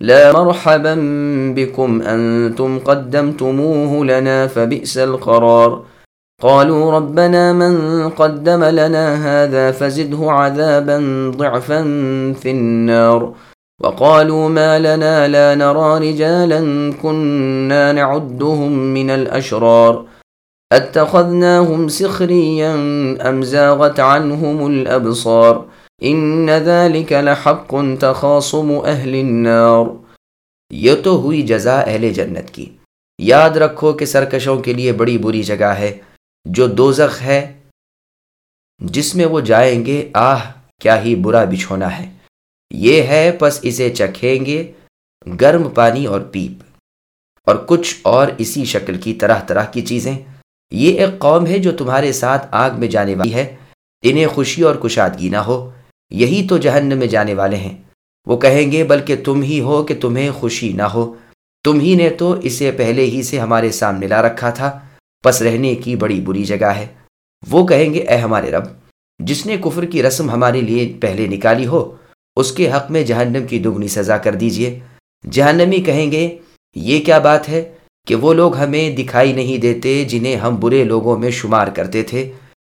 لا مرحبا بكم أنتم قدمتموه لنا فبئس القرار. قالوا ربنا من قدم لنا هذا فزده عذابا ضعفا في النار. وقالوا ما لنا لا نرى رجالا كنا نعدهم من الأشرار. أتخذناهم سخريا أم زاغت عنهم الأبصار؟ ان ذلك لحق تخاصم اہل النار. یہ تو ہوئی جزا اہل جنت کی۔ یاد رکھو کہ سرکشوں کے لیے بڑی بری جگہ ہے۔ جو دوزخ ہے، جس میں وہ جائیں گے، آہ، کیا ہی برا بچھونا ہے۔ یہ ہے، پس اسے چکھیں گے گرم پانی اور پیپ۔ اور کچھ اور اسی شکل کی طرح طرح کی چیزیں۔ یہ ایک قوم ہے جو تمہارے ساتھ آگ میں جانے والی ہے۔ انہیں خوشی اور کشادگی نہ ہو۔ یہی تو جہنم میں جانے والے ہیں۔ وہ کہیں گے، بلکہ تم ہی ہو کہ تمہیں خوشی نہ ہو۔ تم ہی نے تو اسے پہلے ہی سے ہمارے سامنے لا رکھا تھا۔ پس رہنے کی بڑی بری جگہ ہے۔ وہ کہیں گے، اے ہمارے رب، جس نے کفر کی رسم ہمارے لیے پہلے نکالی ہو، اس کے حق میں جہنم کی دگنی سزا کر دیجیے۔ جہنمی کہیں گے، یہ کیا بات ہے کہ وہ لوگ ہمیں دکھائی نہیں دیتے جنہیں ہم برے لوگوں میں شمار کرتے تھے؟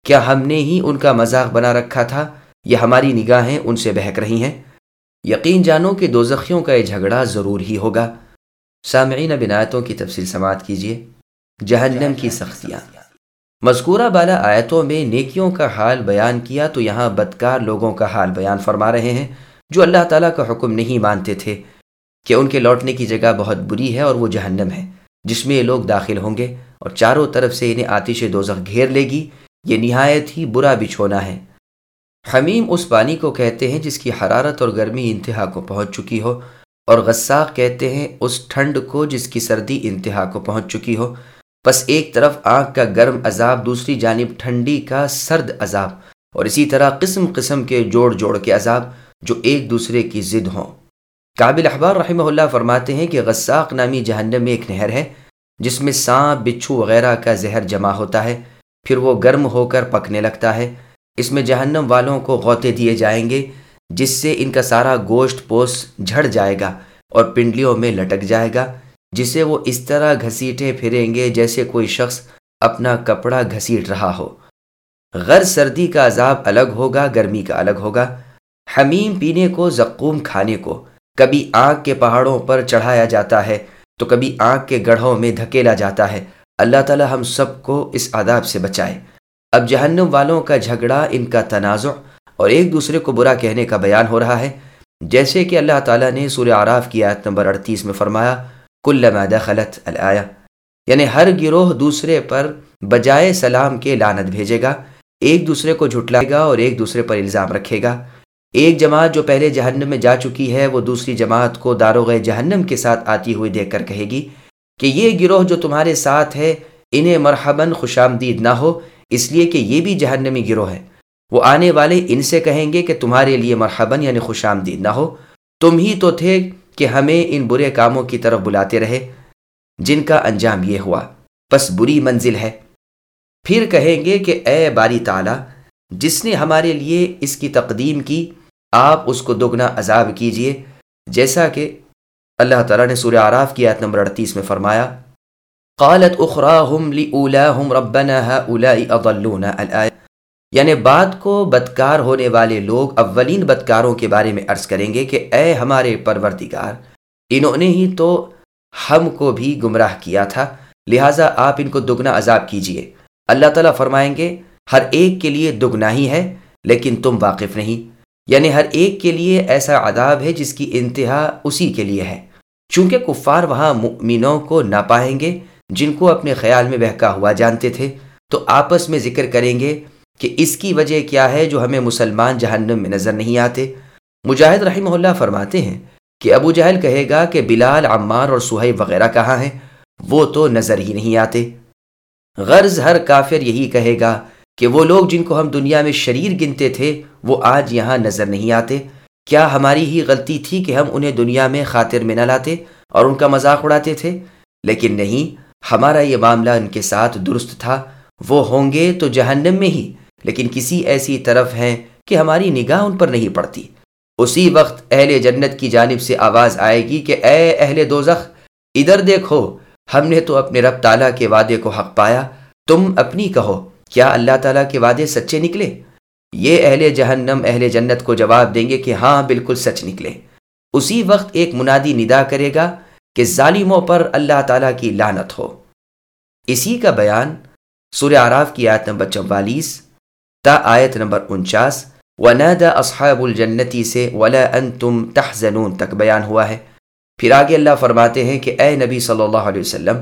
کیا ہم نے ہی ان کا مذاق بنا رکھا تھا؟ یہ ہماری نگاہیں ان سے بہک رہی ہیں۔ یقین جانو کہ دو زخیوں کا یہ جھگڑا ضرور ہی ہوگا۔ سامعین بنایتوں کی تفصیل سماعت کیجیے جہنم کی سختیاں۔ مذکورہ بالا آیتوں میں نیکیوں کا حال بیان کیا تو یہاں بدکار لوگوں کا حال بیان فرما رہے ہیں جو اللہ تعالیٰ کا حکم نہیں مانتے تھے کہ ان کے لوٹنے کی جگہ بہت بری ہے اور وہ جہنم ہے، جس میں یہ لوگ داخل ہوں گے اور چاروں طرف سے انہیں آتش دوزخ گھیر لے گی۔ یہ نہایت ہی برا بچھونا ہے۔ حمیم اس پانی کو کہتے ہیں جس کی حرارت اور گرمی انتہا کو پہنچ چکی ہو، اور غساق کہتے ہیں اس ٹھنڈ کو جس کی سردی انتہا کو پہنچ چکی ہو۔ بس ایک طرف آنکھ کا گرم عذاب، دوسری جانب ٹھنڈی کا سرد عذاب، اور اسی طرح قسم قسم کے جوڑ جوڑ کے عذاب جو ایک دوسرے کی ضد ہوں۔ قابل احبار رحمہ اللہ فرماتے ہیں کہ غساق نامی جہنم میں ایک نہر ہے، جس میں سانپ، بچھو وغیرہ کا زہر جمع ہوتا ہے، پھر وہ گرم ہو کر پکنے لگتا ہے۔ اس میں جہنم والوں کو غوطے دیے جائیں گے، جس سے ان کا سارا گوشت پوس جھڑ جائے گا اور پنڈلیوں میں لٹک جائے گا، جسے وہ اس طرح گھسیٹے پھریں گے جیسے کوئی شخص اپنا کپڑا گھسیٹ رہا ہو۔ غر سردی کا عذاب الگ ہوگا، گرمی کا الگ ہوگا۔ حمیم پینے کو، زقوم کھانے کو۔ کبھی آگ کے پہاڑوں پر چڑھایا جاتا ہے، تو کبھی آگ کے گڑھوں میں دھکیلا جاتا ہے۔ اللہ تعالی ہم سب کو اس عذاب سے بچائے۔ اب جہنم والوں کا جھگڑا، ان کا تنازع اور ایک دوسرے کو برا کہنے کا بیان ہو رہا ہے۔ جیسے کہ اللہ تعالیٰ نے سورہ عراف کی آیت نمبر اڑتیس میں فرمایا کل دخلت الایا یعنی ہر گروہ دوسرے پر بجائے سلام کے لانت بھیجے گا، ایک دوسرے کو جھٹلائے گا اور ایک دوسرے پر الزام رکھے گا۔ ایک جماعت جو پہلے جہنم میں جا چکی ہے، وہ دوسری جماعت کو داروغ جہنم کے ساتھ آتی ہوئی دیکھ کر کہے گی کہ یہ گروہ جو تمہارے ساتھ ہے، انہیں مرحباً خوش آمدید نہ ہو۔ اس لیے کہ یہ بھی جہنمی گروہ ہے۔ وہ آنے والے ان سے کہیں گے کہ تمہارے لیے مرحباً یعنی خوش آمدید نہ ہو۔ تم ہی تو تھے کہ ہمیں ان برے کاموں کی طرف بلاتے رہے۔ جن کا انجام یہ ہوا۔ بس بری منزل ہے۔ پھر کہیں گے کہ اے باری تعالی، جس نے ہمارے لیے اس کی تقدیم کی، آپ اس کو دگنا عذاب کیجیے۔ جیسا کہ اللہ تعالیٰ نے سورہ آراف کی آیت نمبر اڑتیس میں فرمایا۔ قالت اخراهم لاولاهم ربنا هؤلاء اضلونا الآية یعنی بعد کو بدکار ہونے والے لوگ اولین بدکاروں کے بارے میں عرض کریں گے کہ اے ہمارے پروردگار، انہوں نے ہی تو ہم کو بھی گمراہ کیا تھا، لہٰذا آپ ان کو دگنا عذاب کیجیے۔ اللہ تعالیٰ فرمائیں گے، ہر ایک کے لیے دگنا ہی ہے، لیکن تم واقف نہیں۔ یعنی ہر ایک کے لیے ایسا عذاب ہے جس کی انتہا اسی کے لیے ہے۔ چونکہ کفار وہاں مؤمنوں کو نہ پائیں گے جن کو اپنے خیال میں بہکا ہوا جانتے تھے، تو آپس میں ذکر کریں گے کہ اس کی وجہ کیا ہے جو ہمیں مسلمان جہنم میں نظر نہیں آتے۔ مجاہد رحمہ اللہ فرماتے ہیں کہ ابو جہل کہے گا کہ بلال، عمار اور سہیب وغیرہ کہاں ہیں؟ وہ تو نظر ہی نہیں آتے۔ غرض ہر کافر یہی کہے گا کہ وہ لوگ جن کو ہم دنیا میں شریر گنتے تھے، وہ آج یہاں نظر نہیں آتے۔ کیا ہماری ہی غلطی تھی کہ ہم انہیں دنیا میں خاطر میں نہ لاتے اور ان کا مذاق اڑاتے تھے؟ لیکن نہیں ہمارا یہ معاملہ ان کے ساتھ درست تھا، وہ ہوں گے تو جہنم میں ہی، لیکن کسی ایسی طرف ہیں کہ ہماری نگاہ ان پر نہیں پڑتی۔ اسی وقت اہل جنت کی جانب سے آواز آئے گی کہ اے اہل دوزخ، ادھر دیکھو، ہم نے تو اپنے رب تعالیٰ کے وعدے کو حق پایا۔ تم اپنی کہو، کیا اللہ تعالیٰ کے وعدے سچے نکلے؟ یہ اہل جہنم، اہل جنت کو جواب دیں گے کہ ہاں بالکل سچ نکلے۔ اسی وقت ایک منادی ندا کرے گا کہ ظالموں پر اللہ تعالیٰ کی لانت ہو۔ اسی کا بیان سورہ عراف کی آیت نمبر چوالیس، تا آیت نمبر انچاس، ونادى اصحاب الجنتی سے ولا انتم تحزنون تک بیان ہوا ہے۔ پھر آگے اللہ فرماتے ہیں کہ اے نبی صلی اللہ علیہ وسلم،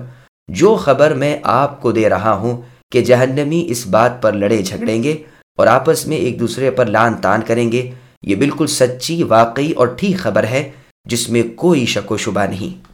جو خبر میں آپ کو دے رہا ہوں کہ جہنمی اس بات پر لڑے جھگڑیں گے اور آپس میں ایک دوسرے پر لان تان کریں گے، یہ بالکل سچی، واقعی اور ٹھیک خبر ہے، جس میں کوئی شک و شبہ نہیں۔